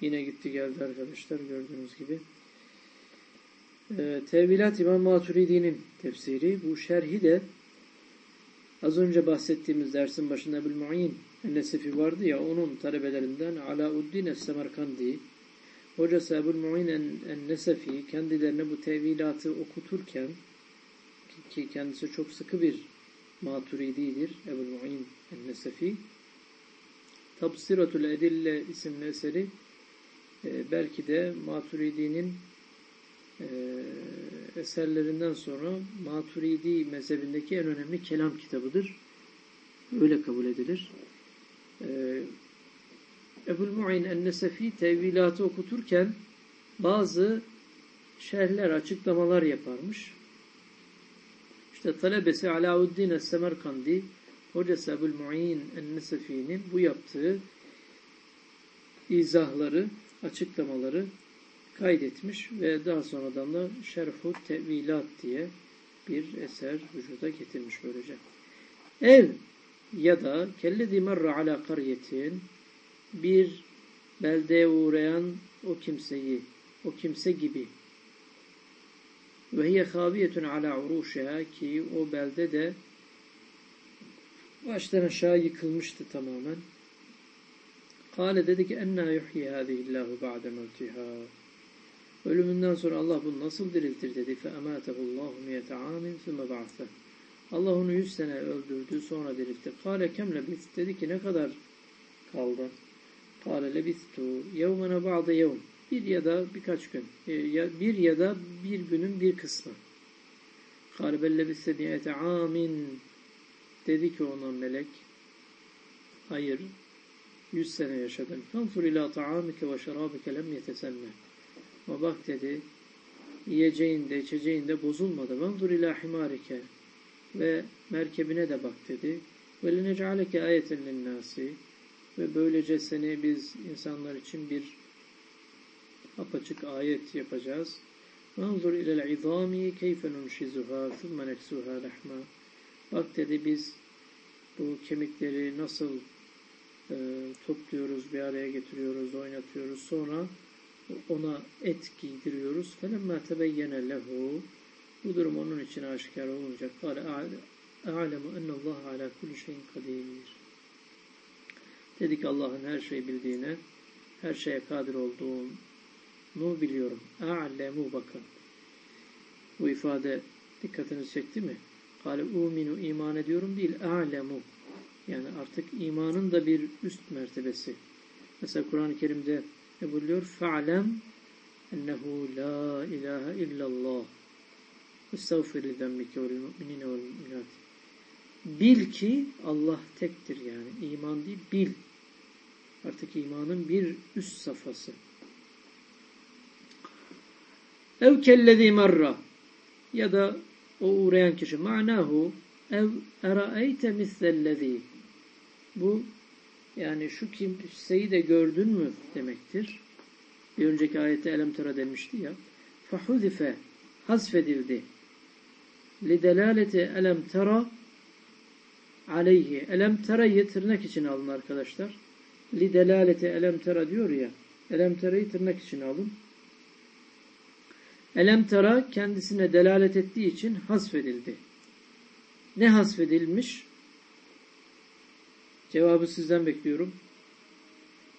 Yine gitti geldi arkadaşlar gördüğünüz gibi. Ee, Tevilat İmam Maturidi'nin tefsiri. Bu şerhi de az önce bahsettiğimiz dersin başında Ebu'l Mu'in Nesefi vardı ya onun talebelerinden Alauddin Es-Semerkandi hocası Ebu'l Mu'in En-Nesefi kendilerine bu tevilatı okuturken ki kendisi çok sıkı bir maturididir Ebu'l Mu'in En-Nesefi Tabsiratul Edille isimli eseri e, belki de Maturidi'nin e, eserlerinden sonra Maturidi mezhebindeki en önemli kelam kitabıdır. Öyle kabul edilir. E, Ebu'l Mu'in en-Nesefi tevilatı okuturken bazı şerhler, açıklamalar yaparmış. İşte talebesi Alauddin Es-Semerkandi hocası Ebu'l Mu'in en-Nesefi'nin bu yaptığı izahları, açıklamaları kaydetmiş ve daha sonradan da Şerhu Tevilat diye bir eser vücuda getirmiş böylece. Ev ya da kellezi merra ala kariyetin bir beldeye uğrayan o kimseyi, o kimse gibi ve hiye haviyetun ala uruşeha ki o belde de baştan aşağı yıkılmıştı tamamen. Kale dedi ki enna yuhyi hâzihillahu ba'de mevtiha. Ölümünden sonra Allah bunu nasıl diriltir dedi. Fe emâtehullahu miyete amin sümme ba'se. Allah onu yüz sene öldürdü sonra diriltti. Kale kem lebist dedi ki ne kadar kaldın? Kale lebistu yevmene ba'de yevm. Bir ya da birkaç gün. Bir ya da bir günün bir kısmı. Kale bel lebiste miyete amin. Dedi ki ona melek. Hayır. Yüz sene yaşadın. Fanfur ila ta'amike ve şerabike lem yetesenne. Ama bak dedi, yiyeceğinde, içeceğinde bozulmadı. Vanzur ila himarike ve merkebine de bak dedi. Ve lenec'aleke ayeten linnâsi ve böylece seni biz insanlar için bir apaçık ayet yapacağız. Vanzur ilel izami keyfe nunşizuha thumme neksuha lahma. Bak dedi biz bu kemikleri nasıl e, topluyoruz, bir araya getiriyoruz, oynatıyoruz. Sonra ona et giydiriyoruz. فَلَمَّا تَبَيَّنَ lehu Bu durum onun için aşikar olunca قَالَ اَعْلَمُ اَنَّ اللّٰهَ عَلَى كُلُّ شَيْءٍ قَدِيرٍ Dedi ki Allah'ın her şeyi bildiğine, her şeye kadir olduğunu biliyorum. اَعْلَمُ bakın. Bu ifade dikkatinizi çekti mi? Kale uminu iman ediyorum değil, a'lemu. yani artık imanın da bir üst mertebesi. Mesela Kur'an-ı Kerim'de ne buyuruyor? La ilahe illallah. Estağfir li zembike vel mu'minine vel mu'minat. Bil ki Allah tektir yani. iman değil, bil. Artık imanın bir üst safhası. Ev kellezi marra ya da o uğrayan kişi manahu ev eraeyte mislellezi bu yani şu kimseyi de gördün mü demektir. Bir önceki ayette elem tera demişti ya. Fahuzife hasfedildi. Lidelaleti elem tera aleyhi. Elem tera'yı tırnak için alın arkadaşlar. Lidelaleti elem tera diyor ya. Elem tera'yı tırnak için alın. Elem tera kendisine delalet ettiği için hasfedildi. Ne hasfedilmiş? Cevabı sizden bekliyorum.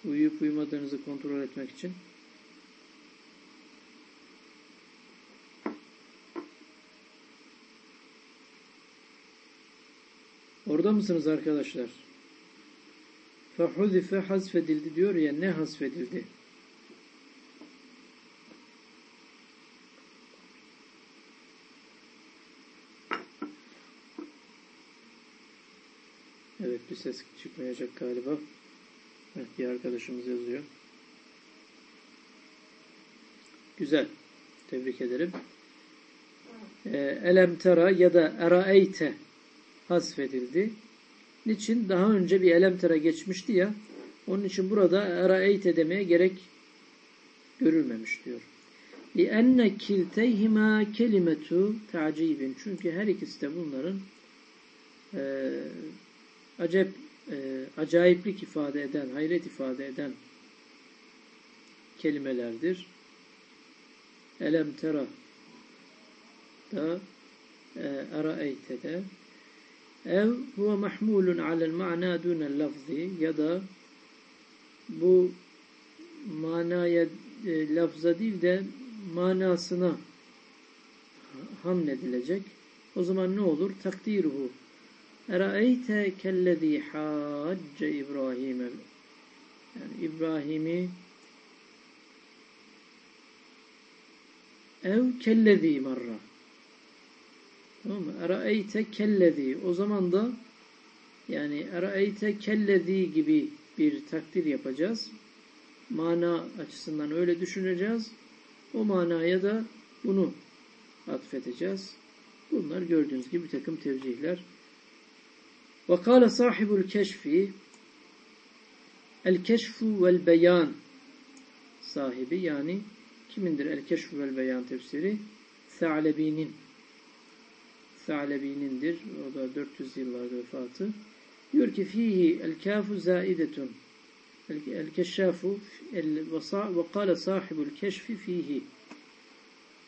Uyuyup uyumadığınızı kontrol etmek için. Orada mısınız arkadaşlar? فَحُذِفَ hasfedildi diyor ya ne hasfedildi? ses çıkmayacak galiba. Evet bir arkadaşımız yazıyor. Güzel. Tebrik ederim. Ee, elem tera ya da eraeyte hasfedildi. Niçin? Daha önce bir elem tera geçmişti ya. Onun için burada eraeyte demeye gerek görülmemiş diyor. لِأَنَّ كِلْتَيْهِمَا kelimetu tacibin. Çünkü her ikisi de bunların e, acep, e, acayiplik ifade eden, hayret ifade eden kelimelerdir. Elem tera da e, de ev huve mahmulun alel ma'na dunel lafzi ya da bu manaya e, lafza değil de manasına hamledilecek. O zaman ne olur? Takdiruhu. Eraeyte kellezî hacce İbrahim'e yani İbrahim'i ev kellezî marra tamam mı? Eraeyte kellezî o zaman da yani eraeyte kellezî gibi bir takdir yapacağız. Mana açısından öyle düşüneceğiz. O manaya da bunu atfedeceğiz. Bunlar gördüğünüz gibi bir takım tevcihler. Ve kâle sahibul keşfi el keşfu vel beyan sahibi yani kimindir el keşfu vel beyan tefsiri? Sa'lebi'nin Sa'lebi'nindir. O da 400 yıllarda vefatı. Diyor ki fihi el kafu zaidetun el keşşafu el ve kâle sahibul keşfi fihi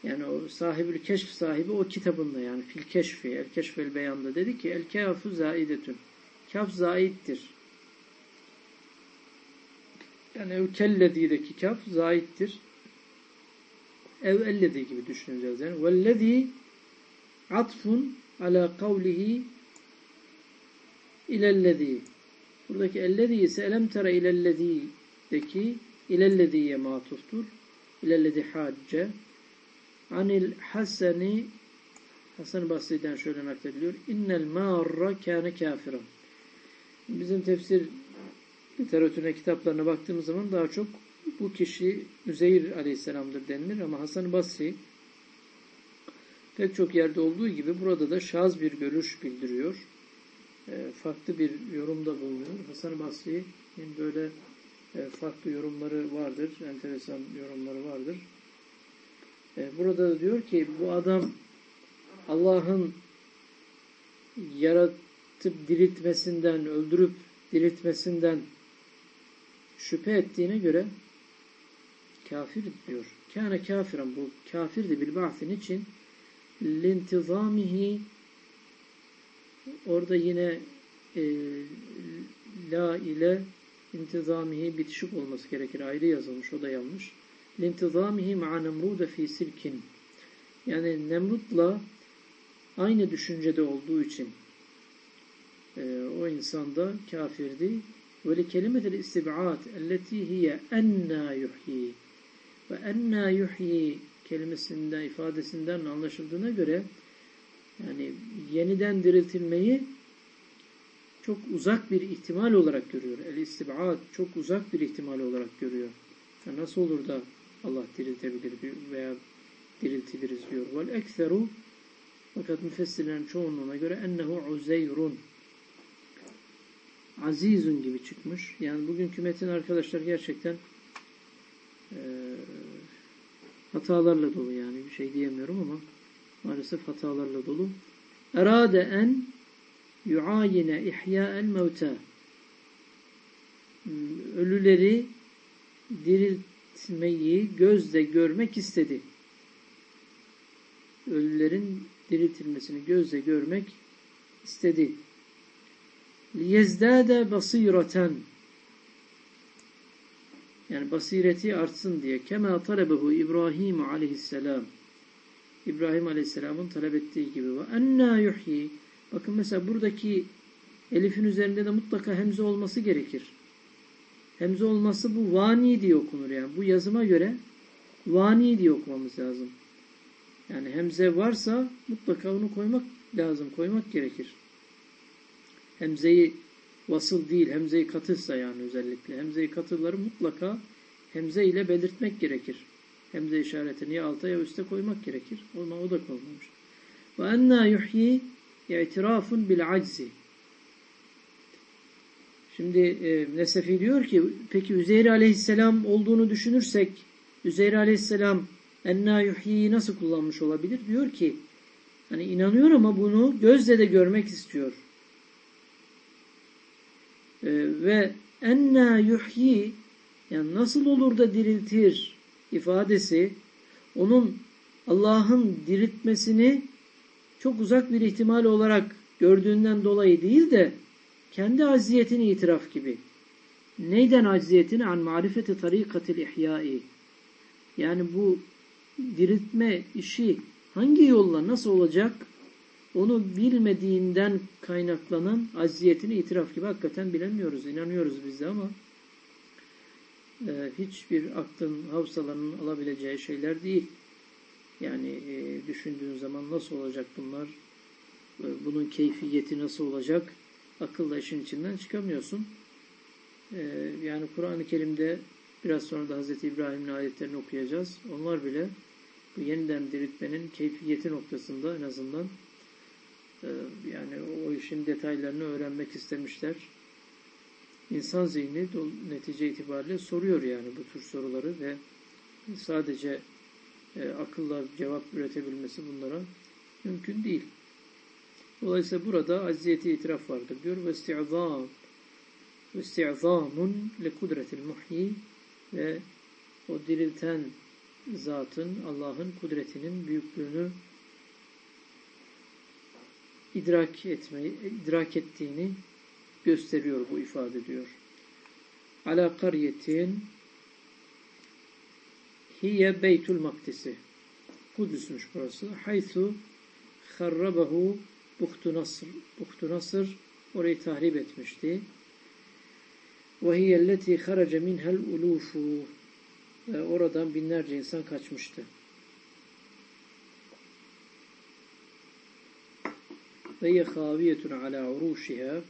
yani o sahibül keşf sahibi o kitabında yani fil keşfi el keşfel beyanda dedi ki el kafu zaidetun kaf zaittir yani ev kellezî'deki kaf zaittir ev ellezî gibi düşüneceğiz yani. Vellezî atfun ala kavlihi ilellezî. Buradaki ellezî ise elem tere ilellezî'deki ilellezî'ye matuftur. İlellezî hacce Anil Haseni Hasan Basri'den şöyle naklediliyor. İnnel marra kâne kâfiran. Bizim tefsir literatürüne kitaplarına baktığımız zaman daha çok bu kişi Üzeyir aleyhisselamdır denilir ama Hasan Basri pek çok yerde olduğu gibi burada da şaz bir görüş bildiriyor. E, farklı bir yorumda bulunuyor. Hasan Basri'nin böyle e, farklı yorumları vardır. Enteresan yorumları vardır. E, burada da diyor ki bu adam Allah'ın yaratıp diriltmesinden, öldürüp diriltmesinden şüphe ettiğine göre kafir diyor. Kâne kafiren bu kafirdi bil ba'sin için lintizamihi orada yine e, la ile intizamihi bitişik olması gerekir. Ayrı yazılmış. O da yanlış ma'a nemrude fi silkin yani Nemrut'la aynı düşüncede olduğu için e, o insanda kafirdi. Li kelimetel istib'at elleti hiye enna yuhyi ve enna yuhyi kelimesinden, ifadesinden anlaşıldığına göre yani yeniden diriltilmeyi çok uzak bir ihtimal olarak görüyor. El istib'at çok uzak bir ihtimal olarak görüyor. Yani nasıl olur da Allah diriltebilir veya diriltiliriz diyor. Vel ekseru fakat müfessirlerin çoğunluğuna göre ennehu uzeyrun azizun gibi çıkmış. Yani bugünkü metin arkadaşlar gerçekten e, hatalarla dolu yani bir şey diyemiyorum ama maalesef hatalarla dolu. Erade en yuayine ihya'el mevta ölüleri dirilt diriltmeyi gözle görmek istedi. Ölülerin diriltilmesini gözle görmek istedi. لِيَزْدَادَ basireten yani basireti artsın diye kema talebehu İbrahim aleyhisselam İbrahim aleyhisselamın talep ettiği gibi ve enna yuhyi bakın mesela buradaki elifin üzerinde de mutlaka hemze olması gerekir. Hemze olması bu vani diye okunur yani. Bu yazıma göre vani diye okumamız lazım. Yani hemze varsa mutlaka onu koymak lazım, koymak gerekir. Hemzeyi vasıl değil, hemzeyi katırsa yani özellikle. Hemzeyi katırları mutlaka hemze ile belirtmek gerekir. Hemze işaretini ya alta ya üste koymak gerekir. Ona o da konulmuş. Ve enna yuhyi i'tirafun. Şimdi e, Nesefi diyor ki peki Üzeyr aleyhisselam olduğunu düşünürsek Üzeyr aleyhisselam enna yuhyiyi nasıl kullanmış olabilir? Diyor ki hani inanıyor ama bunu gözle de görmek istiyor. E, ve enna yuhyi yani nasıl olur da diriltir ifadesi onun Allah'ın diriltmesini çok uzak bir ihtimal olarak gördüğünden dolayı değil de kendi acziyetini itiraf gibi. Neyden acziyetini? An marifeti tarikatil ihyai. Yani bu diriltme işi hangi yolla nasıl olacak onu bilmediğinden kaynaklanan acziyetini itiraf gibi hakikaten bilemiyoruz, inanıyoruz biz de ama e, hiçbir aklın, havsalarının alabileceği şeyler değil. Yani e, düşündüğün zaman nasıl olacak bunlar, e, bunun keyfiyeti nasıl olacak, akılla işin içinden çıkamıyorsun. E, yani Kur'an-ı Kerim'de biraz sonra da Hz. İbrahim'in ayetlerini okuyacağız. Onlar bile bu yeniden diriltmenin keyfiyeti noktasında en azından e, yani o işin detaylarını öğrenmek istemişler. İnsan zihni netice itibariyle soruyor yani bu tür soruları ve sadece e, akılla cevap üretebilmesi bunlara mümkün değil. Dolayısıyla burada acziyeti itiraf vardır diyor. İsti'zamun le kudretil muhyi ve o dirilten zatın, Allah'ın kudretinin büyüklüğünü idrak etmeyi, idrak ettiğini gösteriyor bu ifade diyor. Ala kariyetin hiye beytul makdisi. Kudüs'müş burası. Haythu harrabahu Buhtu Nasr. Buhtu Nasr orayı tahrip etmişti. Hiyelleti haraca minhel ulufu. Ve oradan binlerce insan kaçmıştı. Ve yekhaviyetun ala uruşiha.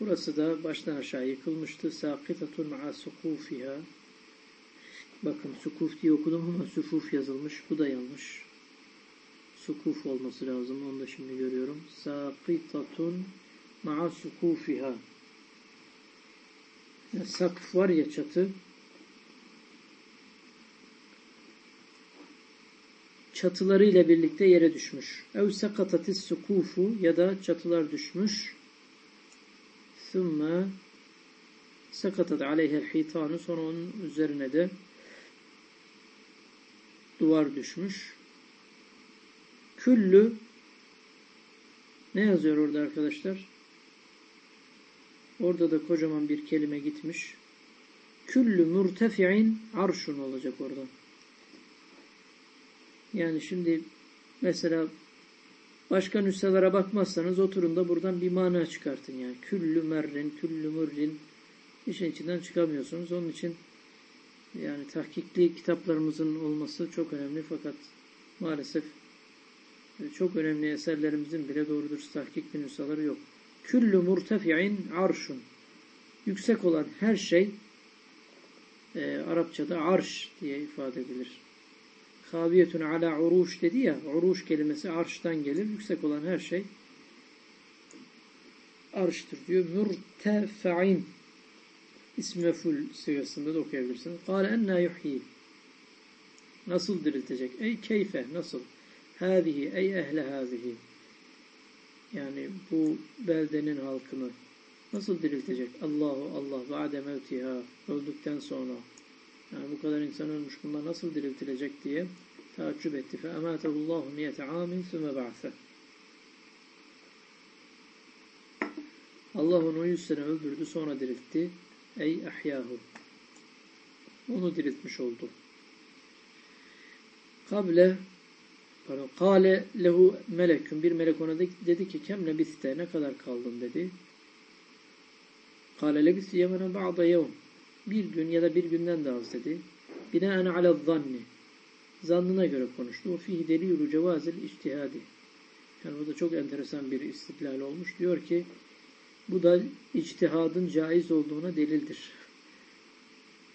Burası da baştan aşağı yıkılmıştı. Sakitatun ma'a sukufiha. Bakın sukuf diye okudum ama sufuf yazılmış. Bu da yanlış. Sukuf olması lazım. Onu da şimdi görüyorum. Sakitatun ma'a sukufiha. Yani sakf var ya çatı. Çatılarıyla birlikte yere düşmüş. Ev sakatatis sukufu ya da çatılar düşmüş. Thumma sakatat aleyhel hitanu sonra onun üzerine de duvar düşmüş. Küllü ne yazıyor orada arkadaşlar? Orada da kocaman bir kelime gitmiş. Küllü murtefi'in arşun olacak orada. Yani şimdi mesela başka nüshalara bakmazsanız oturun da buradan bir mana çıkartın yani. Küllü merrin, küllü mürrin işin içinden çıkamıyorsunuz. Onun için yani tahkikli kitaplarımızın olması çok önemli fakat maalesef çok önemli eserlerimizin bile doğru dürüst tahkikli nüshaları yok. Küllü murtefi'in arşun. Yüksek olan her şey e, Arapçada arş diye ifade edilir. Haviyetun ala uruş dedi ya, uruş kelimesi arştan gelir. Yüksek olan her şey arştır diyor. Murtefa'in ismi meful sigasında da okuyabilirsiniz. Kâle ennâ yuhyi. Nasıl diriltecek? Ey keyfe, nasıl? Hâzihi ey ehle hâzihi. Yani bu beldenin halkını nasıl diriltecek? Allahu Allah ba'de mevtiha. Öldükten sonra. Yani bu kadar insan ölmüş bunlar nasıl diriltilecek diye taaccüp etti. Fe emâtehullahu miyete amin sümme ba'se. Allah onu yüz sene öldürdü sonra diriltti. Ey ahyahu. Onu diriltmiş oldu. Kable pardon, kale lehu melekün bir melek ona dedi ki kem lebiste ne kadar kaldın dedi. Kale lebiste yemene ba'da yevm bir gün ya da bir günden de az dedi. Binaen ala zanni zannına göre konuştu. O fihi delilü cevazil içtihadi. Yani bu da çok enteresan bir istiklal olmuş. Diyor ki bu da içtihadın caiz olduğuna delildir.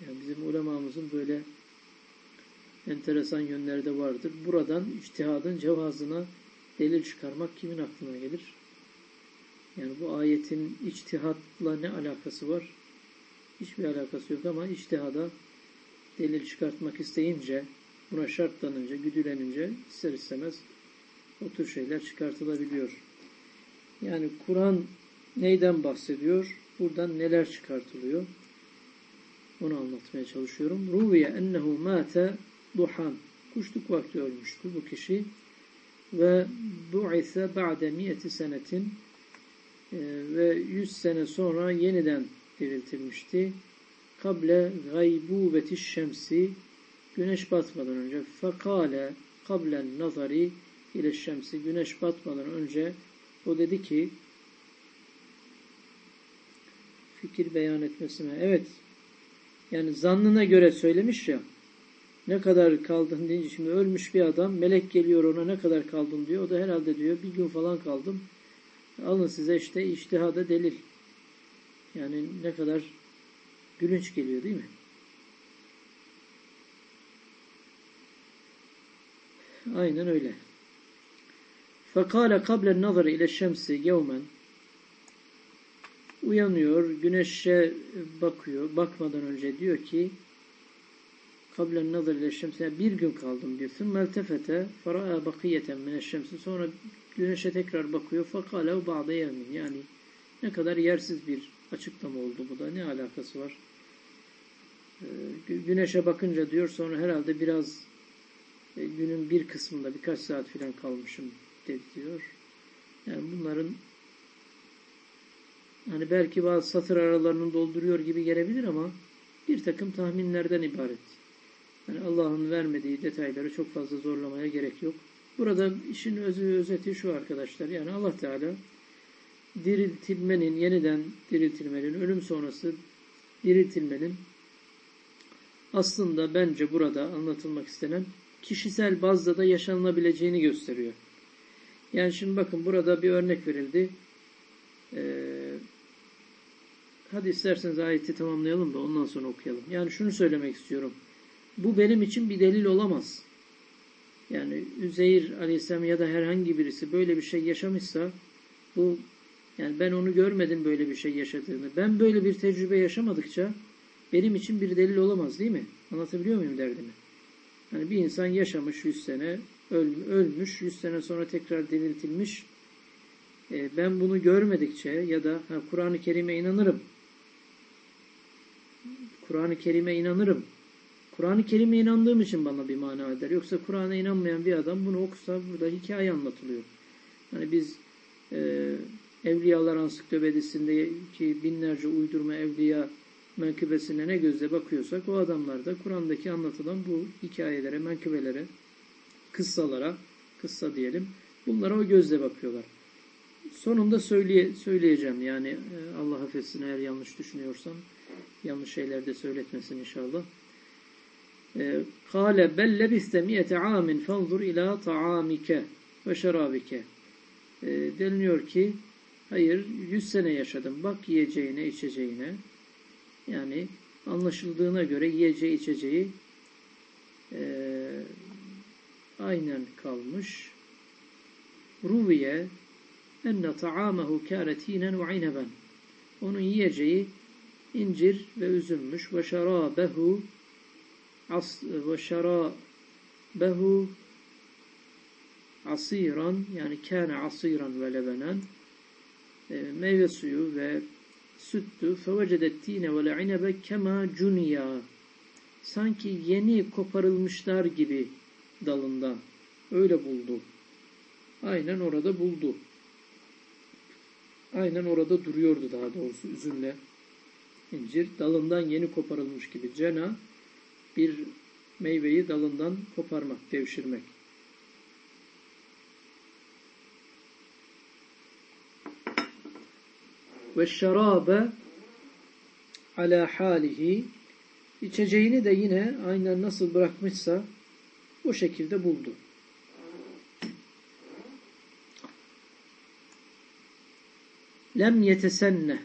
Yani bizim ulemamızın böyle enteresan yönleri de vardır. Buradan içtihadın cevazına delil çıkarmak kimin aklına gelir? Yani bu ayetin içtihatla ne alakası var? Hiçbir alakası yok ama içtihada delil çıkartmak isteyince, buna şartlanınca, güdülenince ister istemez o tür şeyler çıkartılabiliyor. Yani Kur'an neyden bahsediyor? Buradan neler çıkartılıyor? Onu anlatmaya çalışıyorum. Ruviye ennehu mâte duhan. Kuşluk vakti ölmüştü bu kişi. Ve bu'ise ba'de miyeti senetin e, ve yüz sene sonra yeniden diriltilmişti. Kable gaybubeti şemsi güneş batmadan önce fekale kablen nazari ile şemsi güneş batmadan önce o dedi ki fikir beyan etmesine evet yani zannına göre söylemiş ya ne kadar kaldın deyince şimdi ölmüş bir adam melek geliyor ona ne kadar kaldın diyor. O da herhalde diyor bir gün falan kaldım. Alın size işte iştihada delil. Yani ne kadar gülünç geliyor değil mi? Aynen öyle. Fekale kablen nazar ile şemsi yevmen uyanıyor, güneşe bakıyor. Bakmadan önce diyor ki kablen nazar ile bir gün kaldım diyor. Sümme eltefete fera'a bakiyeten mine şemsi sonra güneşe tekrar bakıyor. Fakale ba'de yemin yani ne kadar yersiz bir açıklama oldu bu da. Ne alakası var? Ee, güneşe bakınca diyor sonra herhalde biraz e, günün bir kısmında birkaç saat filan kalmışım dedi diyor. Yani bunların hani belki bazı satır aralarını dolduruyor gibi gelebilir ama bir takım tahminlerden ibaret. Yani Allah'ın vermediği detayları çok fazla zorlamaya gerek yok. Burada işin özü özeti şu arkadaşlar. Yani Allah Teala diriltilmenin, yeniden diriltilmenin, ölüm sonrası diriltilmenin aslında bence burada anlatılmak istenen kişisel bazda da yaşanılabileceğini gösteriyor. Yani şimdi bakın burada bir örnek verildi. Ee, hadi isterseniz ayeti tamamlayalım da ondan sonra okuyalım. Yani şunu söylemek istiyorum. Bu benim için bir delil olamaz. Yani Üzeyir Aleyhisselam ya da herhangi birisi böyle bir şey yaşamışsa bu yani ben onu görmedim böyle bir şey yaşadığını. Ben böyle bir tecrübe yaşamadıkça benim için bir delil olamaz değil mi? Anlatabiliyor muyum derdimi? Yani bir insan yaşamış 100 sene, öl, ölmüş, 100 sene sonra tekrar diriltilmiş. E, ben bunu görmedikçe ya da Kur'an-ı Kerim'e inanırım. Kur'an-ı Kerim'e inanırım. Kur'an-ı Kerim'e inandığım için bana bir mana eder. Yoksa Kur'an'a inanmayan bir adam bunu okusa burada hikaye anlatılıyor. Hani biz e, Evliyalar Ansiklopedisindeki binlerce uydurma evliya menkıbesine ne gözle bakıyorsak o adamlar da Kur'an'daki anlatılan bu hikayelere, menkıbelere, kıssalara, kıssa diyelim, bunlara o gözle bakıyorlar. Sonunda söyleye, söyleyeceğim yani e, Allah affetsin eğer yanlış düşünüyorsam, yanlış şeyler de söyletmesin inşallah. E, Kale bel lebiste miyete amin fanzur ila ta'amike ve şerabike. E, deniliyor ki hayır yüz sene yaşadım. Bak yiyeceğine, içeceğine. Yani anlaşıldığına göre yiyeceği, içeceği e, aynen kalmış. Ruviye enne ta'amehu kâretînen ve ineben. Onun yiyeceği incir ve üzümmüş. Ve şarâbehu ve şarâbehu asiran yani kâne asiran ve lebenen e, meyve suyu ve süttü fevecedettine ve le'inebe kema cuniya sanki yeni koparılmışlar gibi dalından öyle buldu. Aynen orada buldu. Aynen orada duruyordu daha doğrusu üzümle incir dalından yeni koparılmış gibi. Cena bir meyveyi dalından koparmak, devşirmek. Ve şarabe ala halihi içeceğini de yine aynen nasıl bırakmışsa o şekilde buldu. Lem yetesenne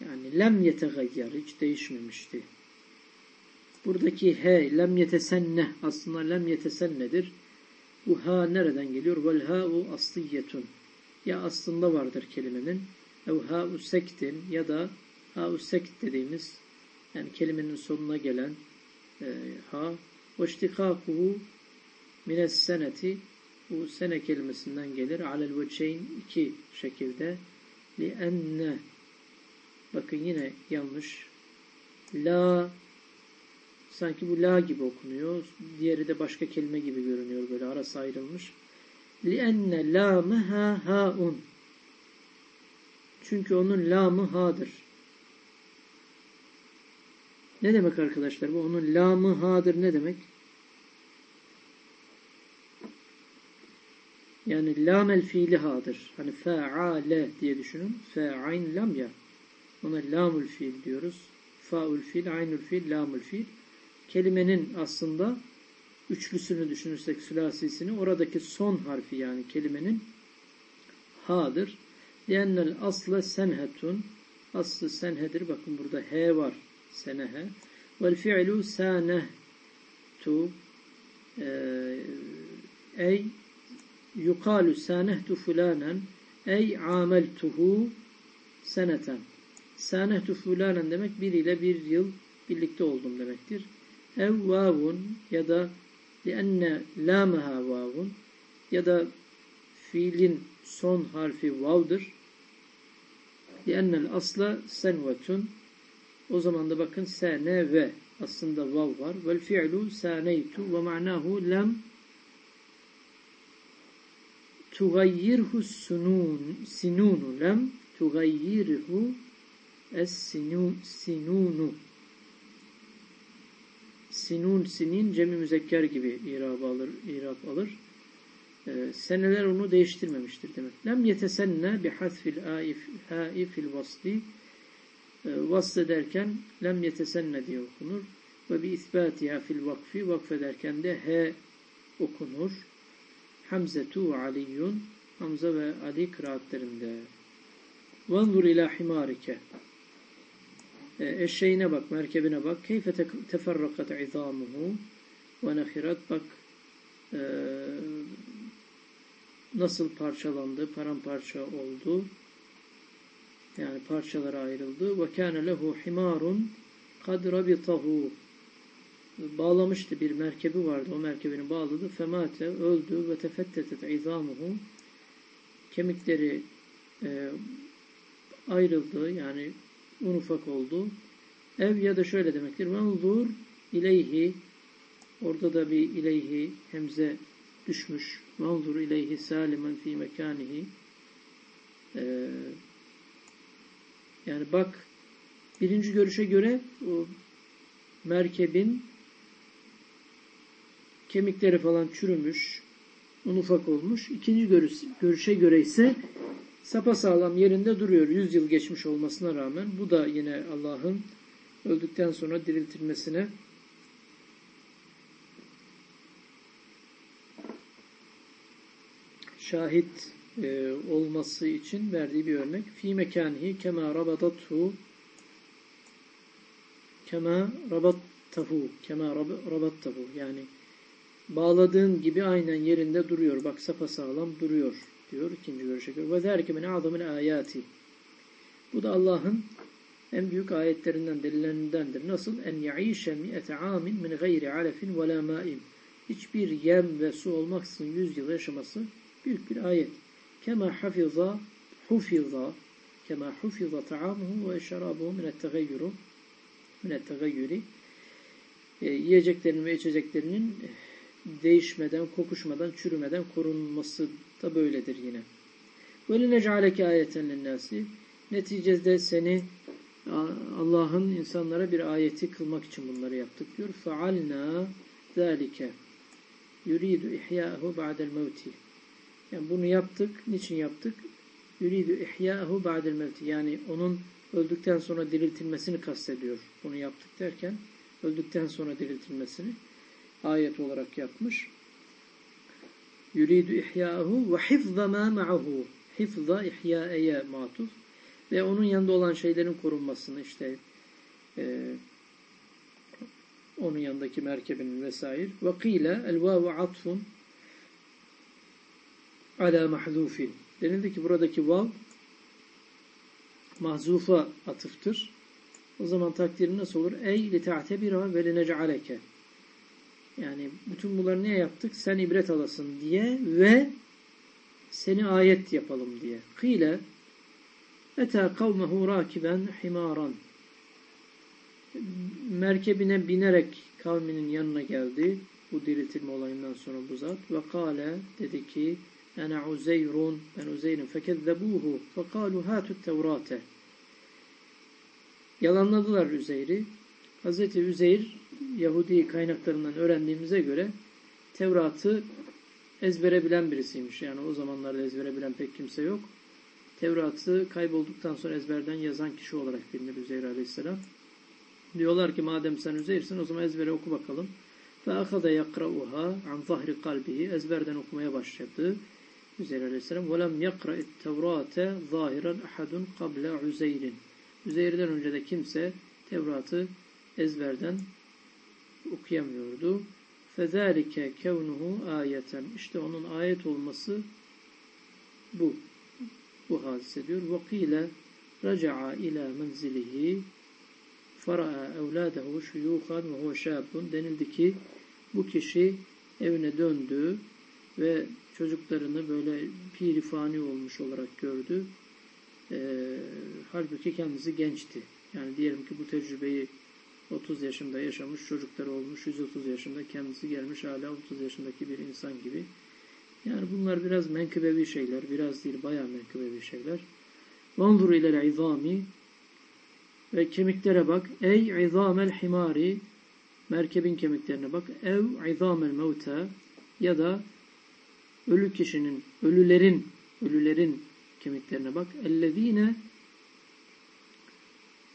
yani lem yetegayyar hiç değişmemişti. Buradaki he lem yetesenne aslında lem yetesennedir. Bu ha nereden geliyor? Vel ha'u asliyetun. Ya aslında vardır kelimenin. Ev ha'u sektin ya da ha'u sekt dediğimiz yani kelimenin sonuna gelen e, ha ve iştikakuhu mines seneti bu sene kelimesinden gelir. Alel veçeyn iki şekilde li enne bakın yine yanlış La sanki bu la gibi okunuyor. Diğeri de başka kelime gibi görünüyor. Böyle arası ayrılmış. لِأَنَّ لَامَهَا هَاُنْ Çünkü onun lamı ha'dır. Ne demek arkadaşlar bu? Onun lamı ha'dır ne demek? Yani lamel fiili ha'dır. Hani fe'ale diye düşünün. Fe'ayn lam ya. Ona lamul fiil diyoruz. Fa'ul fiil, aynul fiil, lamul fiil. Kelimenin aslında üçlüsünü düşünürsek sülasisini oradaki son harfi yani kelimenin ha'dır. Liyennel asla senhetun aslı senhedir. Bakın burada he var. Senehe. Vel fi'lu sanehtu ey yukalu sanehtu fulanen ey ameltuhu seneten. Sanehtu fulanen demek biriyle bir yıl birlikte oldum demektir. Ev vavun ya da lienne lamaha vavun ya da fiilin son harfi vavdır. Liennel asla senvetun o zaman da bakın sene ve aslında vav var. Vel fi'lu saneytu ve ma'nahu lem tugayyirhu sunun sinunu lem tugayyirhu es sinunu sinun sinin cemi müzekker gibi irab alır, irab alır. Ee, seneler onu değiştirmemiştir demek. Lem yetesenne bi hasfil ha'i fil vasli e, vasl ederken lem yetesenne diye okunur. Ve bi isbatiha fil vakfi vakfederken de he okunur. Hamzetu ve Aliyyun Hamza ve Ali kıraatlerinde. Vanzur ila himarike eşeğine bak, merkebine bak. Keyfe teferrakat izamuhu ve nehirat bak e, nasıl parçalandı, paramparça oldu. Yani parçalara ayrıldı. Ve kâne lehu himarun kad rabitahu bağlamıştı bir merkebi vardı. O merkebini bağladı. Femate öldü ve tefettetet izamuhu kemikleri e, ayrıldı. Yani un ufak oldu. Ev ya da şöyle demektir. Menzur ileyhi orada da bir ileyhi hemze düşmüş. Menzur ileyhi salimen fi mekanihi ee, yani bak birinci görüşe göre o merkebin kemikleri falan çürümüş, un ufak olmuş. İkinci görüşe göre ise sapasağlam yerinde duruyor. Yüz yıl geçmiş olmasına rağmen. Bu da yine Allah'ın öldükten sonra diriltilmesine şahit e, olması için verdiği bir örnek. Fi mekanihi kema rabatathu kema rabattahu kema rabattahu yani bağladığın gibi aynen yerinde duruyor. Bak sapasağlam duruyor diyor ikinci görüşe göre. Zâlike min a'zamil ayati. Bu da Allah'ın en büyük ayetlerinden, delillerindendir. Nasıl? En mi'ete amin min gayri alefin ve la ma'in. Hiçbir yem ve su olmaksızın yüz yıl yaşaması büyük bir ayet. Hafiza hufiza kema hufiza ta'amuhu ve şarabuhu minet tegayyuru minet tegayyuri e, yiyeceklerinin ve içeceklerinin değişmeden, kokuşmadan, çürümeden korunması da böyledir yine. Böyle necaleke ayeten linnâsi. Neticede seni Allah'ın insanlara bir ayeti kılmak için bunları yaptık diyor. Fealna zâlike yuridu ihyâhu ba'del mevti. Yani bunu yaptık. Niçin yaptık? Yuridu ihyâhu ba'del mevti. Yani onun öldükten sonra diriltilmesini kastediyor. Bunu yaptık derken öldükten sonra diriltilmesini ayet olarak yapmış. Yuridu ihya'ahu ve hifza ma ma'ahu. Hifza ihya'eye matuf. Ve onun yanında olan şeylerin korunmasını işte e, onun yanındaki merkebinin vesaire. Ve kıyle el vavu atfun ala mahzufin. Denildi ki buradaki vav mahzufa atıftır. O zaman takdiri nasıl olur? Ey li ta'tebira ve li nec'aleke. Yani bütün bunları niye yaptık? Sen ibret alasın diye ve seni ayet yapalım diye. Kıyle Eta kavmehu rakiben himaran. merkebine binerek kavminin yanına geldi. Bu diriltilme olayından sonra bu zat. Ve kâle dedi ki Ene Uzeyrun ben Uzeyr'im fekezzebuhu fekalu hatu tevrate Yalanladılar Üzeyr'i. Hazreti Üzeyr Yahudi kaynaklarından öğrendiğimize göre Tevrat'ı ezbere bilen birisiymiş. Yani o zamanlarda ezbere bilen pek kimse yok. Tevrat'ı kaybolduktan sonra ezberden yazan kişi olarak bilinir Üzeyr Aleyhisselam. Diyorlar ki madem sen Üzeyr'sin o zaman ezbere oku bakalım. فَاَخَذَ يَقْرَؤُهَا عَنْ ظَهْرِ قَلْبِهِ Ezberden okumaya başladı. Üzeyr Aleyhisselam وَلَمْ يَقْرَئِ التَّوْرَاتَ ظَاهِرًا اَحَدٌ قَبْلَ عُزَيْرٍ Üzeyr'den önce de kimse Tevrat'ı ezberden okuyamıyordu. فَذَٰلِكَ كَوْنُهُ ayeten İşte onun ayet olması bu. Bu hadise diyor. وَقِيلَ رَجَعَ اِلَى مَنْزِلِهِ فَرَأَى اَوْلَادَهُ شُيُوخًا وَهُوَ شَابٌ denildi ki bu kişi evine döndü ve çocuklarını böyle pirifani olmuş olarak gördü. E, halbuki kendisi gençti. Yani diyelim ki bu tecrübeyi 30 yaşında yaşamış, çocukları olmuş, 130 yaşında kendisi gelmiş hala 30 yaşındaki bir insan gibi. Yani bunlar biraz menkıbevi şeyler, biraz değil bayağı menkıbevi şeyler. وَانْظُرْ اِلَى الْعِظَامِ Ve kemiklere bak. Ey izamel himari merkebin kemiklerine bak. Ev izamel mevta ya da ölü kişinin, ölülerin, ölülerin kemiklerine bak. Ellezine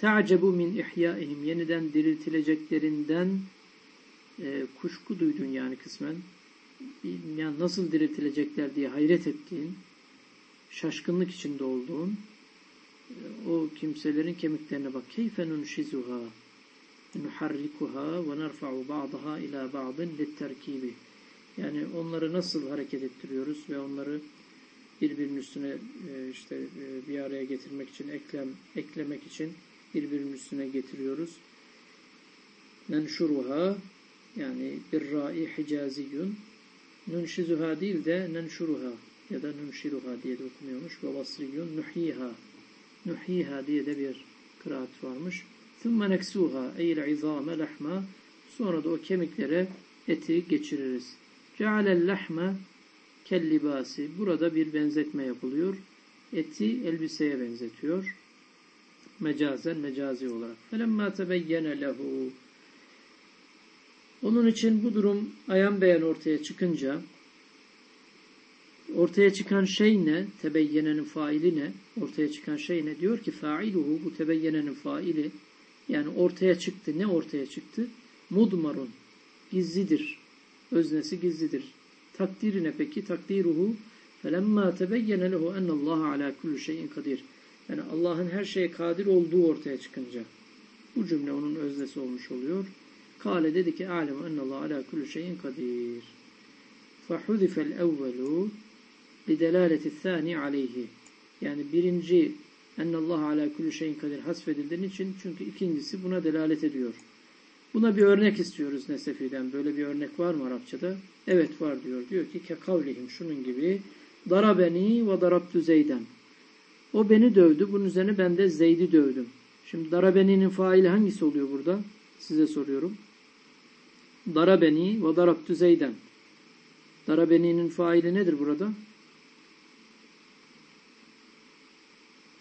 ta'cebu min ihyaihim yeniden diriltileceklerinden e, kuşku duydun yani kısmen. Yani nasıl diriltilecekler diye hayret ettiğin, şaşkınlık içinde olduğun e, o kimselerin kemiklerine bak. Keyfe nunşizuha nuharrikuha ve nerfa'u ba'daha ila ba'din litterkibi. Yani onları nasıl hareket ettiriyoruz ve onları birbirinin üstüne e, işte e, bir araya getirmek için, eklem, eklemek için birbirinin üstüne getiriyoruz. Nenşuruha yani bir ra'i hicaziyun nünşizuha değil de nenşuruha ya da nünşiruha diye de okunuyormuş. Ve basriyun nuhiha nuhiha diye de bir kıraat varmış. Thumma neksuha eyl izame lahma sonra da o kemiklere eti geçiririz. Cealel lahma kellibasi burada bir benzetme yapılıyor. Eti elbiseye benzetiyor Mecazen, mecazi olarak. فَلَمَّا تَبَيَّنَ لَهُ Onun için bu durum ayan beyan ortaya çıkınca ortaya çıkan şey ne? Tebeyyenenin faili ne? Ortaya çıkan şey ne? Diyor ki failuhu bu tebeyyenenin faili yani ortaya çıktı. Ne ortaya çıktı? Mudmarun. Gizlidir. Öznesi gizlidir. Takdiri ne peki? Takdiruhu فَلَمَّا تَبَيَّنَ لَهُ اَنَّ اللّٰهَ عَلَى كُلُّ şeyin kadir. Yani Allah'ın her şeye kadir olduğu ortaya çıkınca. Bu cümle onun öznesi olmuş oluyor. Kale dedi ki alem ennallahu ala kulli şeyin kadir. Fahudifel evvelu lidelaleti thani aleyhi. Yani birinci ennallahu ala kulli şeyin kadir hasfedildiğin için çünkü ikincisi buna delalet ediyor. Buna bir örnek istiyoruz Nesefi'den. Böyle bir örnek var mı Arapçada? Evet var diyor. Diyor ki kekavlihim şunun gibi darabeni ve zeyden. O beni dövdü. Bunun üzerine ben de Zeyd'i dövdüm. Şimdi darabeni'nin faili hangisi oluyor burada? Size soruyorum. Darabeni ve darabtu zeyden. Darabeni'nin faili nedir burada?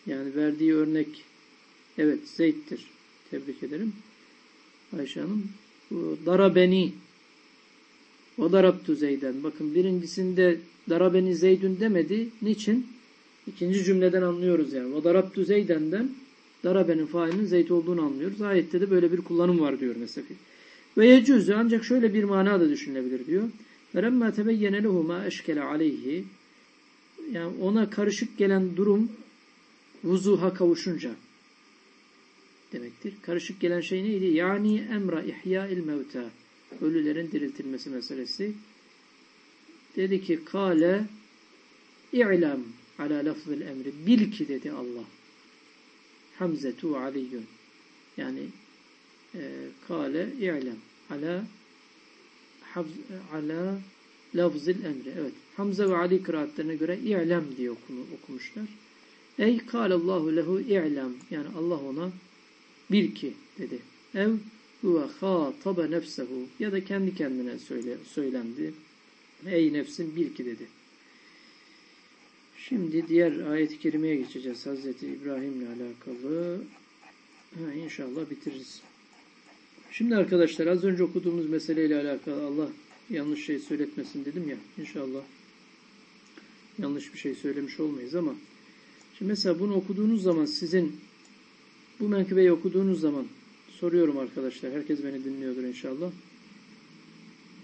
Yani verdiği örnek evet Zeyd'tir. Tebrik ederim. Ayşe Hanım. Darabeni o darabtu Zeyden. Bakın birincisinde darabeni Zeydün demedi. Niçin? İkinci cümleden anlıyoruz yani. O darabtu Zeyden'den darabenin failinin Zeyd olduğunu anlıyoruz. Ayette de böyle bir kullanım var diyor Nesefi. Ve yecüzü ancak şöyle bir mana da düşünülebilir diyor. وَلَمَّا تَبَيَّنَ لَهُ مَا اَشْكَلَ عَلَيْهِ Yani ona karışık gelen durum vuzuha kavuşunca demektir. Karışık gelen şey neydi? Yani emra ihya'il mevta. Ölülerin diriltilmesi meselesi. Dedi ki kale i'lem ala lafzil emri. Bil ki dedi Allah. Hamzetu aliyyun. Yani e, kale i'lem ala hafz, ala lafzil emri. Evet. Hamza ve Ali kıraatlerine göre i'lem diye okumuşlar. Ey kâlallahu lehu i'lem. Yani Allah ona bil ki dedi. ev huve khâtabe nefsehu ya da kendi kendine söyle, söylendi. Ey nefsim bil ki dedi. Şimdi diğer ayet-i kerimeye geçeceğiz. Hazreti İbrahim'le alakalı. Ha, inşallah bitiririz. Şimdi arkadaşlar az önce okuduğumuz meseleyle alakalı Allah yanlış şey söyletmesin dedim ya. İnşallah yanlış bir şey söylemiş olmayız ama şimdi mesela bunu okuduğunuz zaman sizin bu menkıbeyi okuduğunuz zaman soruyorum arkadaşlar. Herkes beni dinliyordur inşallah.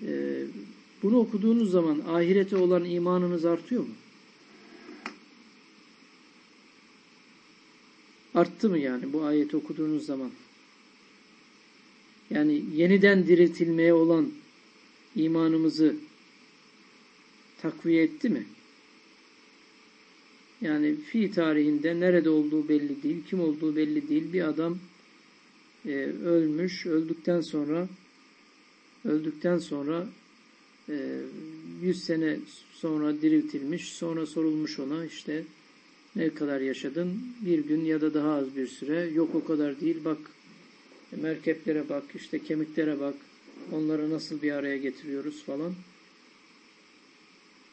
Ee, bunu okuduğunuz zaman ahirete olan imanınız artıyor mu? Arttı mı yani bu ayeti okuduğunuz zaman? Yani yeniden diriltilmeye olan imanımızı takviye etti mi? Yani fi tarihinde nerede olduğu belli değil, kim olduğu belli değil. Bir adam e, ölmüş, öldükten sonra öldükten sonra e, 100 sene sonra diriltilmiş, sonra sorulmuş ona işte ne kadar yaşadın? Bir gün ya da daha az bir süre. Yok o kadar değil. Bak merkeplere bak, işte kemiklere bak. Onları nasıl bir araya getiriyoruz falan.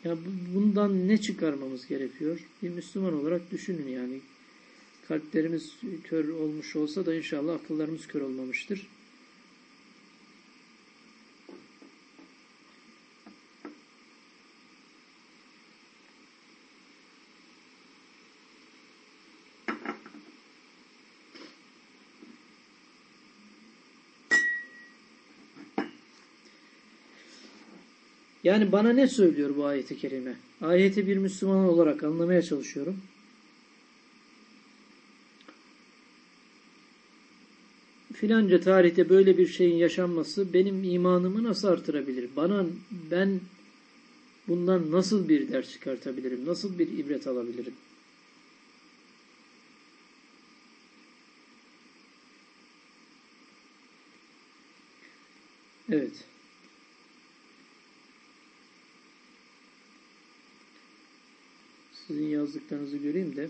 Ya bundan ne çıkarmamız gerekiyor? Bir Müslüman olarak düşünün yani. Kalplerimiz kör olmuş olsa da inşallah akıllarımız kör olmamıştır. Yani bana ne söylüyor bu ayeti kerime? Ayeti bir Müslüman olarak anlamaya çalışıyorum. Filanca tarihte böyle bir şeyin yaşanması benim imanımı nasıl artırabilir? Bana ben bundan nasıl bir ders çıkartabilirim? Nasıl bir ibret alabilirim? Evet. Sizin yazdıklarınızı göreyim de.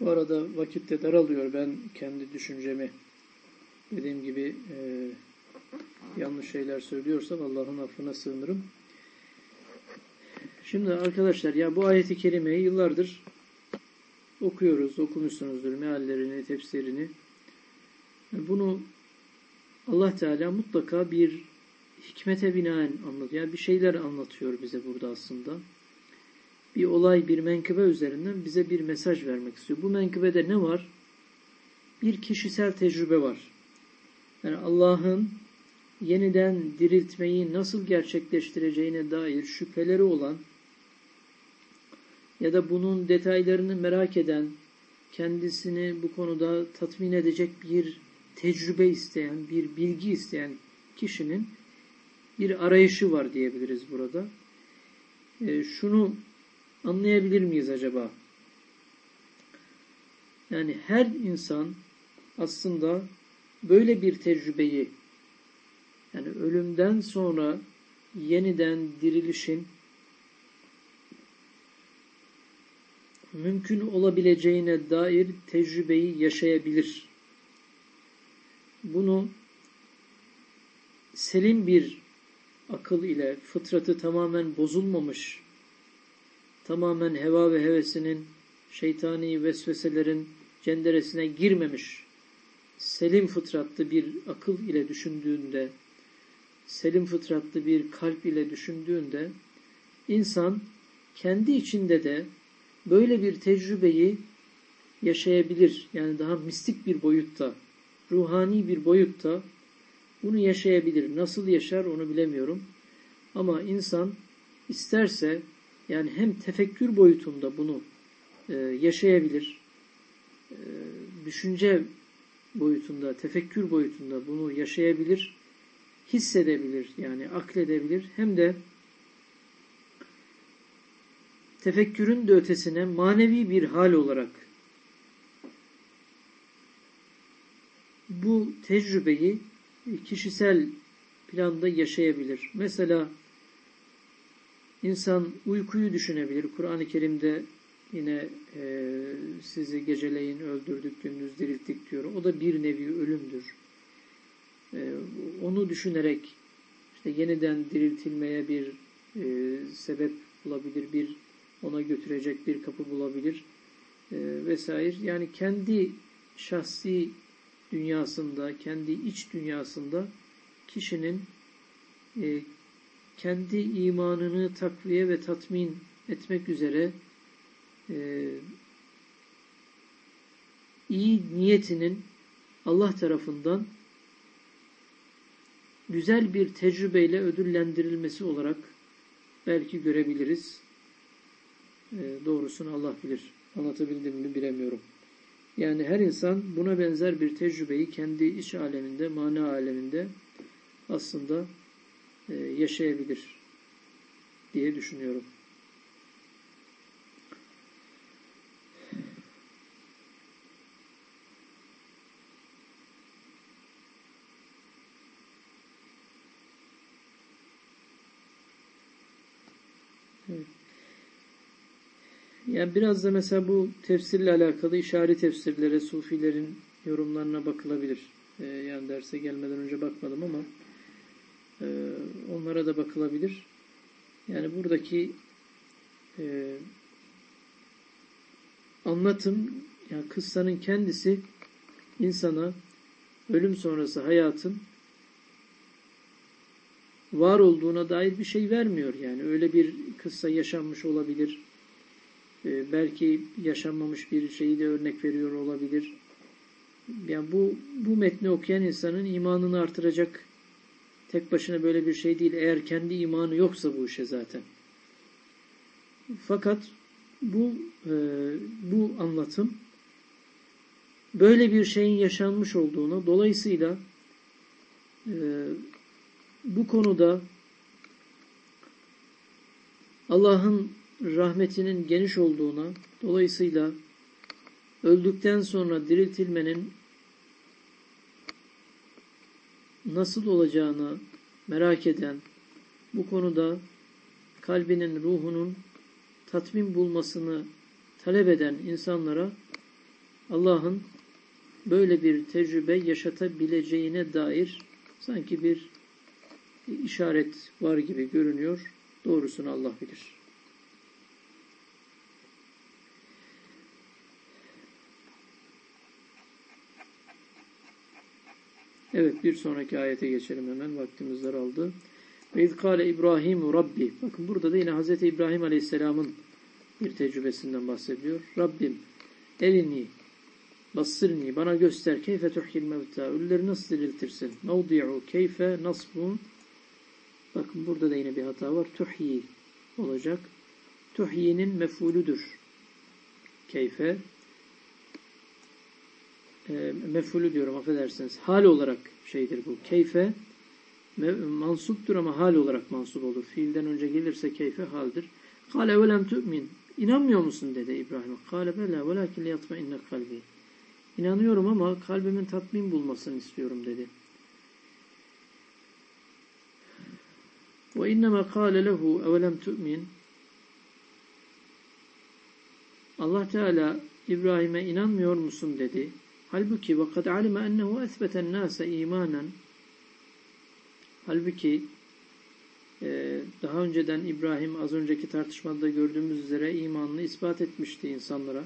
Bu arada vakitte daralıyor. Ben kendi düşüncemi dediğim gibi e, yanlış şeyler söylüyorsam Allah'ın affına sığınırım. Şimdi arkadaşlar ya bu ayeti kerimeyi yıllardır okuyoruz, okumuşsunuzdur meallerini, tefsirini. Bunu Allah Teala mutlaka bir hikmete binaen anlatıyor. Yani bir şeyler anlatıyor bize burada aslında. Bir olay, bir menkıbe üzerinden bize bir mesaj vermek istiyor. Bu menkıbede ne var? Bir kişisel tecrübe var. Yani Allah'ın yeniden diriltmeyi nasıl gerçekleştireceğine dair şüpheleri olan ya da bunun detaylarını merak eden, kendisini bu konuda tatmin edecek bir tecrübe isteyen, bir bilgi isteyen kişinin bir arayışı var diyebiliriz burada. E, şunu anlayabilir miyiz acaba? Yani her insan aslında böyle bir tecrübeyi yani ölümden sonra yeniden dirilişin mümkün olabileceğine dair tecrübeyi yaşayabilir. Bunu selim bir akıl ile fıtratı tamamen bozulmamış, tamamen heva ve hevesinin, şeytani vesveselerin cenderesine girmemiş, selim fıtratlı bir akıl ile düşündüğünde, selim fıtratlı bir kalp ile düşündüğünde, insan kendi içinde de böyle bir tecrübeyi yaşayabilir. Yani daha mistik bir boyutta, ruhani bir boyutta bunu yaşayabilir. Nasıl yaşar onu bilemiyorum. Ama insan isterse yani hem tefekkür boyutunda bunu e, yaşayabilir, e, düşünce boyutunda, tefekkür boyutunda bunu yaşayabilir, hissedebilir yani akledebilir. Hem de tefekkürün de ötesine manevi bir hal olarak bu tecrübeyi kişisel planda yaşayabilir. Mesela insan uykuyu düşünebilir. Kur'an-ı Kerim'de yine e, sizi geceleyin öldürdük, gündüz dirilttik diyor. O da bir nevi ölümdür. E, onu düşünerek işte yeniden diriltilmeye bir e, sebep bulabilir, bir ona götürecek bir kapı bulabilir e, vesaire. Yani kendi şahsi dünyasında, kendi iç dünyasında kişinin e, kendi imanını takviye ve tatmin etmek üzere e, iyi niyetinin Allah tarafından güzel bir tecrübeyle ödüllendirilmesi olarak belki görebiliriz. E, doğrusunu Allah bilir. Anlatabildim mi bilemiyorum. Yani her insan buna benzer bir tecrübeyi kendi iç aleminde, mana aleminde aslında e, yaşayabilir diye düşünüyorum. Yani biraz da mesela bu tefsirle alakalı işari tefsirlere, sufilerin yorumlarına bakılabilir. Ee, yani derse gelmeden önce bakmadım ama e, onlara da bakılabilir. Yani buradaki e, anlatım, yani kıssanın kendisi insana ölüm sonrası hayatın var olduğuna dair bir şey vermiyor. Yani öyle bir kıssa yaşanmış olabilir ee, belki yaşanmamış bir şeyi de örnek veriyor olabilir. Yani bu, bu metni okuyan insanın imanını artıracak tek başına böyle bir şey değil. Eğer kendi imanı yoksa bu işe zaten. Fakat bu e, bu anlatım böyle bir şeyin yaşanmış olduğunu dolayısıyla e, bu konuda Allah'ın rahmetinin geniş olduğuna, dolayısıyla öldükten sonra diriltilmenin nasıl olacağını merak eden, bu konuda kalbinin, ruhunun tatmin bulmasını talep eden insanlara Allah'ın böyle bir tecrübe yaşatabileceğine dair sanki bir işaret var gibi görünüyor. Doğrusunu Allah bilir. Evet bir sonraki ayete geçelim hemen. Vaktimiz daraldı. Ve izkale İbrahimu Rabbi. Bakın burada da yine Hz. İbrahim Aleyhisselam'ın bir tecrübesinden bahsediyor. Rabbim elini basırni bana göster keyfe tuhil mevta ölüleri nasıl diriltirsin? Mevdi'u keyfe nasbun bakın burada da yine bir hata var. Tuhyi olacak. Tuhyi'nin mefulüdür. Keyfe e, mefulü diyorum affedersiniz. Hal olarak şeydir bu. Keyfe mansuptur ama hal olarak mansup olur. Fiilden önce gelirse keyfe haldir. Kale velem tu'min. İnanmıyor musun dedi İbrahim. Kale bela velakin liyatma inne kalbi. İnanıyorum ama kalbimin tatmin bulmasını istiyorum dedi. Ve innema kâle lehu evelem tu'min. Allah Teala İbrahim'e inanmıyor musun dedi. Halbuki وَقَدْ عَلِمَ أَنَّهُ أَثْبَتَ النَّاسَ اِيمَانًا Halbuki e, daha önceden İbrahim az önceki tartışmada gördüğümüz üzere imanını ispat etmişti insanlara.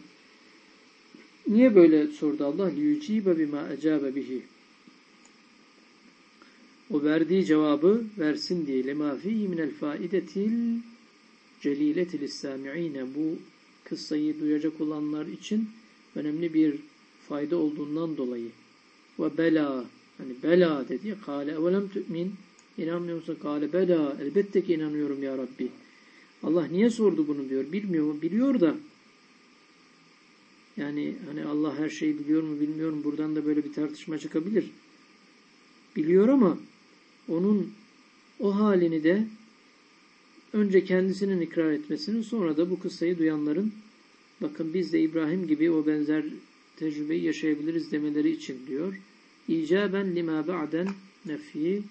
Niye böyle sordu Allah? لِيُجِيبَ بِمَا اَجَابَ بِهِ O verdiği cevabı versin diye لَمَا فِيهِ مِنَ الْفَائِدَةِ الْجَلِيلَةِ لِسَّامِعِينَ Bu kıssayı duyacak olanlar için önemli bir fayda olduğundan dolayı ve bela hani bela dedi kâle evelem tü'min inanmıyor musun? Kâle bela elbette ki inanıyorum ya Rabbi. Allah niye sordu bunu diyor. Bilmiyor mu? Biliyor da yani hani Allah her şeyi biliyor mu bilmiyor mu? Buradan da böyle bir tartışma çıkabilir. Biliyor ama onun o halini de önce kendisinin ikrar etmesini sonra da bu kıssayı duyanların bakın biz de İbrahim gibi o benzer tecrübeyi yaşayabiliriz demeleri için diyor. İcaben lima ba'den nefi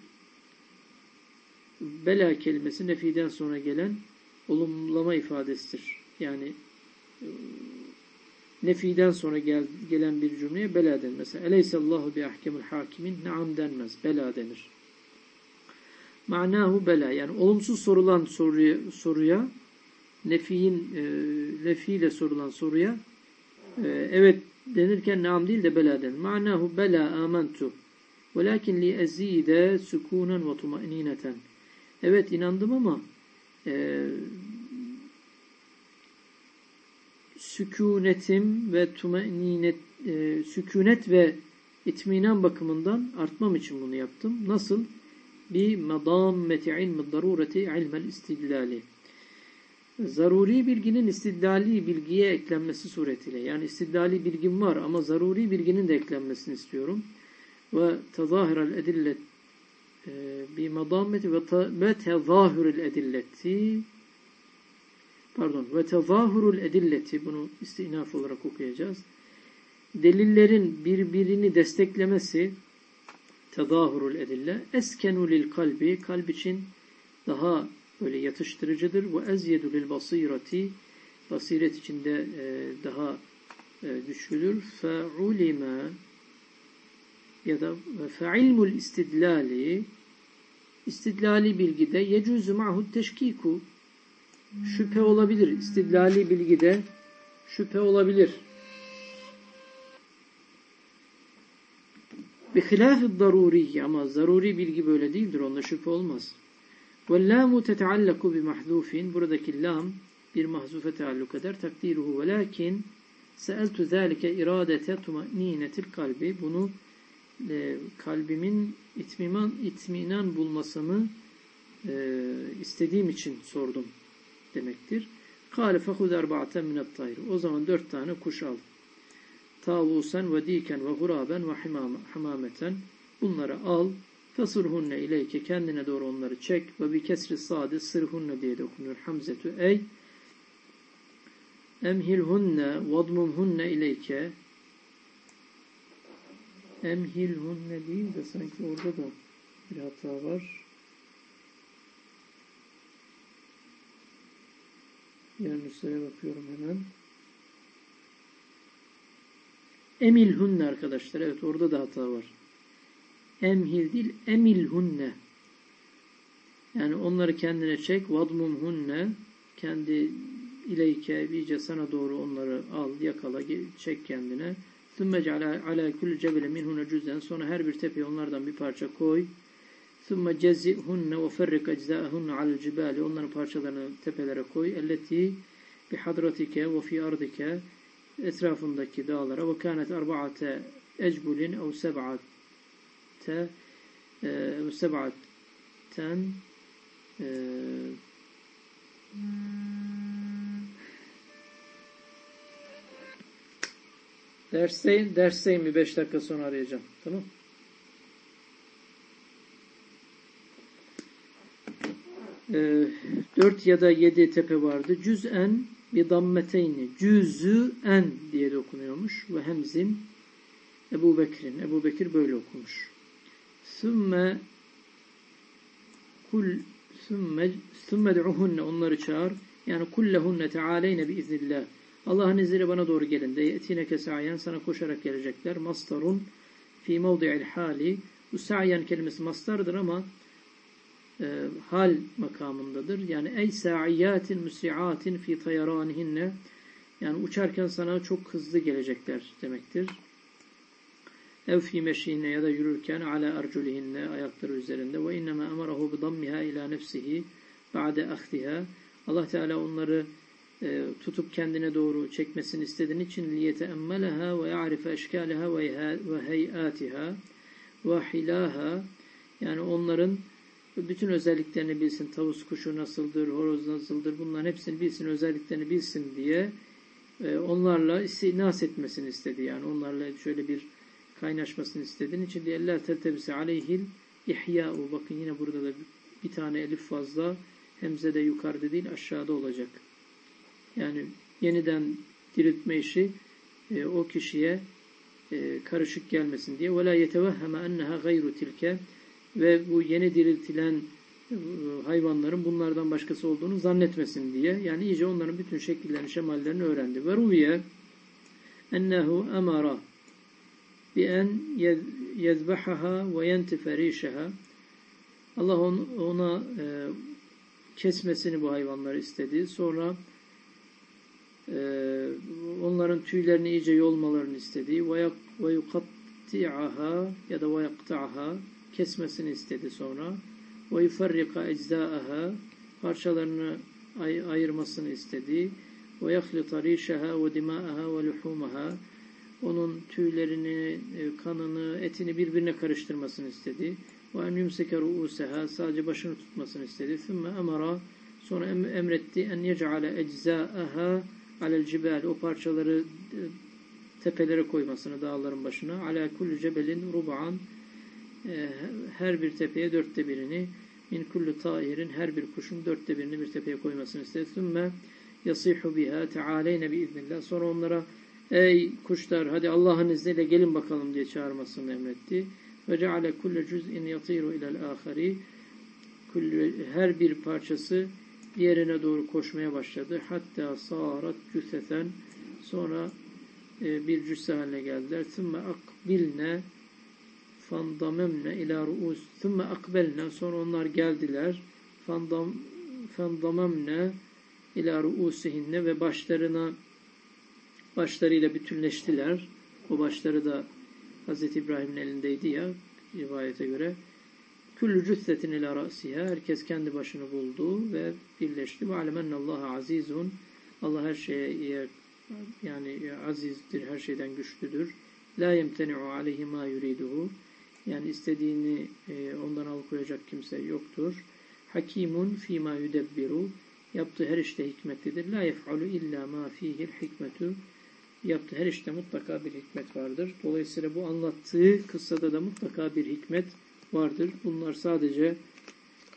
bela kelimesi nefiden sonra gelen olumlama ifadesidir. Yani e, nefiden sonra gel, gelen bir cümleye bela denir. Mesela Eleysallahu bi ahkemul hakimin naam denmez. Bela denir. Manahu bela yani olumsuz sorulan soruya, soruya nefiyin e, nefiyle sorulan soruya e, evet denirken naam değil de bela denir. Manahu bela amantu velakin li ezide sukunen ve tumanineten evet inandım ama e, sükunetim ve tumeninet e, sükunet ve itminan bakımından artmam için bunu yaptım. Nasıl? Bi madammeti ilmi darureti ilmel istidlali. Zaruri bilginin istidlali bilgiye eklenmesi suretiyle. Yani istidlali bilgim var ama zaruri bilginin de eklenmesini istiyorum. Ve tezahirel edillet e, bi madammeti ve tezahürel edilleti pardon ve tezahürül edilleti bunu istinaf olarak okuyacağız. Delillerin birbirini desteklemesi tezahürül edille eskenu lil kalbi kalp için daha böyle yatıştırıcıdır ve ezyedu lil basireti basiret içinde e, daha e, güçlüdür. Fe'ulime ya da fe'ilmul istidlali istidlali bilgide yecuzu ma'hud teşkiku şüphe olabilir. İstidlali bilgide şüphe olabilir. Bihilâfi daruri ama zaruri bilgi böyle değildir. Onda şüphe olmaz. وَاللَّامُ تَتَعَلَّقُ بِمَحْذُوفٍ Buradaki lam bir mahzufe taalluk eder. Takdiruhu velakin seeltu zâlike iradete tumaninetil kalbi. Bunu e, kalbimin itminan, itminan bulmasını e, istediğim için sordum demektir. Kâle fehud erba'aten minet tayr. O zaman dört tane kuş al. Tavusen ve diken ve huraben ve hamameten. Bunları al. Fesurhunne ileyke. Kendine doğru onları çek. Ve bir kesri sade sırhunne diye de okunuyor. Hamzetü ey. Emhilhunne vadmumhunne ileyke. Emhilhunne değil de sanki orada da bir hata var. Diğer nüshaya bakıyorum hemen. Emilhunne arkadaşlar. Evet orada da hata var emhil değil emil emilhunne. Yani onları kendine çek. Vadmumhunne. Kendi ileyke iyice sana doğru onları al, yakala, çek kendine. Sümme ceala ala kulli cebele minhunne cüzden. Sonra her bir tepeye onlardan bir parça koy. Sümme cezihunne ve ferrik eczaehunne alel cibali. Onların parçalarını tepelere koy. Elleti bi hadratike ve fi ardike etrafındaki dağlara ve kânet arba'ate ecbulin ev seb'at seb'ate ev seb'aten e, Dersteyim, dersteyim bir beş dakika sonra arayacağım. Tamam Ee, dört ya da yedi tepe vardı. Cüz'en bir dammeteyni cüzü en diye de okunuyormuş. Ve hemzin Ebu Bekir'in. Ebu Bekir böyle okumuş. Sümme kul sümme sümme du'hunne onları çağır. Yani kullehunne tealeyne biiznillah. Allah'ın izniyle bana doğru gelin de yetine kesayen sana koşarak gelecekler. Mastarun fi mevdi'il hali. Bu sa'yen kelimesi mastardır ama e, hal makamındadır. Yani ey sa'iyatin müsi'atin fi tayaranihinne yani uçarken sana çok hızlı gelecekler demektir. Ev fi meşihinne ya da yürürken ala arculihinne ayakları üzerinde ve inneme emarahu bi dammiha ila nefsihi ba'de ahdiha Allah Teala onları e, tutup kendine doğru çekmesini istediğin için liyete emmeleha ve ya'rife eşkaleha ve heyatiha ve hilaha yani onların bütün özelliklerini bilsin. Tavus kuşu nasıldır, horoz nasıldır bunların hepsini bilsin, özelliklerini bilsin diye e, onlarla istinas etmesini istedi. Yani onlarla şöyle bir kaynaşmasını istediğin için diye eller teltebisi aleyhil ihya'u. Bakın yine burada da bir tane elif fazla. Hemze de yukarıda değil aşağıda olacak. Yani yeniden diriltme işi e, o kişiye e, karışık gelmesin diye. وَلَا يَتَوَهَّمَ اَنَّهَا غَيْرُ تِلْكَ ve bu yeni diriltilen e, hayvanların bunlardan başkası olduğunu zannetmesin diye. Yani iyice onların bütün şekillerini, şemallerini öğrendi. Ve ruviye ennehu yezbahaha ve yentife rişeha Allah ona e, kesmesini bu hayvanları istedi. Sonra e, onların tüylerini iyice yolmalarını istedi. Yukatti'aha ya da yakta'aha kesmesini istedi sonra. Yufarrika ecza'aha parçalarını ay ayırmasını istedi. Ve dima'aha ve luhumaha onun tüylerini, e, kanını, etini birbirine karıştırmasını istedi. Ve en yumseke ru'useha sadece başını tutmasını istedi. Sümme emara sonra emretti en yec'ale ecza'aha alel cibal o parçaları e, tepelere koymasını dağların başına. Ala kulli cebelin rub'an her bir tepeye dörtte birini min kulli tairin her bir kuşun dörtte birini bir tepeye koymasını istedi. Sümme yasihu biha tealeyne biiznillah. Sonra onlara ey kuşlar hadi Allah'ın izniyle gelin bakalım diye çağırmasını emretti. Ve ceale kulle cüz'in yatiru ilel ahari her bir parçası diğerine doğru koşmaya başladı. Hatta sarat cüsesen sonra e, bir cüsse haline geldiler. Sümme akbilne fandamemne ila ruus sümme akbelne sonra onlar geldiler. Fandam fandamemne ila ruusihinne ve başlarına başlarıyla bütünleştiler. O başları da Hz. İbrahim'in elindeydi ya rivayete göre. Küllü cüssetin ila ra'siha. Herkes kendi başını buldu ve birleşti. Ve alemennallaha azizun. Allah her şeye yani azizdir, her şeyden güçlüdür. La yemteni'u aleyhi ma yuriduhu. Yani istediğini e, ondan alıkoyacak kimse yoktur. Hakimun fîmâ yudebbiru. Yaptığı her işte hikmetlidir. La yef'alu illa ma fîhil hikmetu Yaptığı her işte mutlaka bir hikmet vardır. Dolayısıyla bu anlattığı kıssada da mutlaka bir hikmet vardır. Bunlar sadece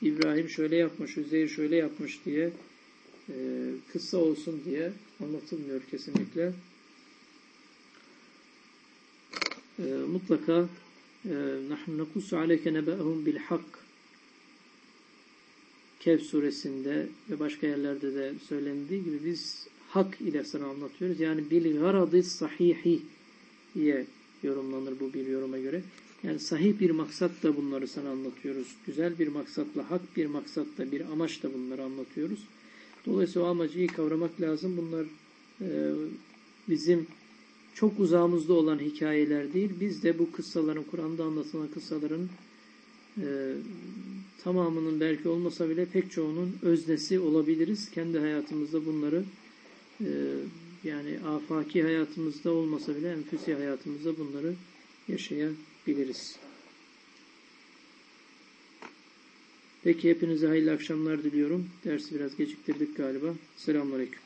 İbrahim şöyle yapmış, Üzeyir şöyle yapmış diye e, kıssa olsun diye anlatılmıyor kesinlikle. E, mutlaka نَحْنُ نَقُسُ عَلَيْكَ نَبَأَهُمْ بِالْحَقِّ Kehf suresinde ve başka yerlerde de söylendiği gibi biz hak ile sana anlatıyoruz. Yani bil garadı sahihi diye yorumlanır bu bir yoruma göre. Yani sahih bir maksatla bunları sana anlatıyoruz. Güzel bir maksatla, hak bir maksatla, bir amaçla bunları anlatıyoruz. Dolayısıyla o amacı iyi kavramak lazım. Bunlar e, bizim çok uzağımızda olan hikayeler değil. Biz de bu kıssaların, Kur'an'da anlatılan kıssaların e, tamamının belki olmasa bile pek çoğunun öznesi olabiliriz. Kendi hayatımızda bunları e, yani afaki hayatımızda olmasa bile enfüsi hayatımızda bunları yaşayabiliriz. Peki hepinize hayırlı akşamlar diliyorum. Dersi biraz geciktirdik galiba. Selamünaleyküm.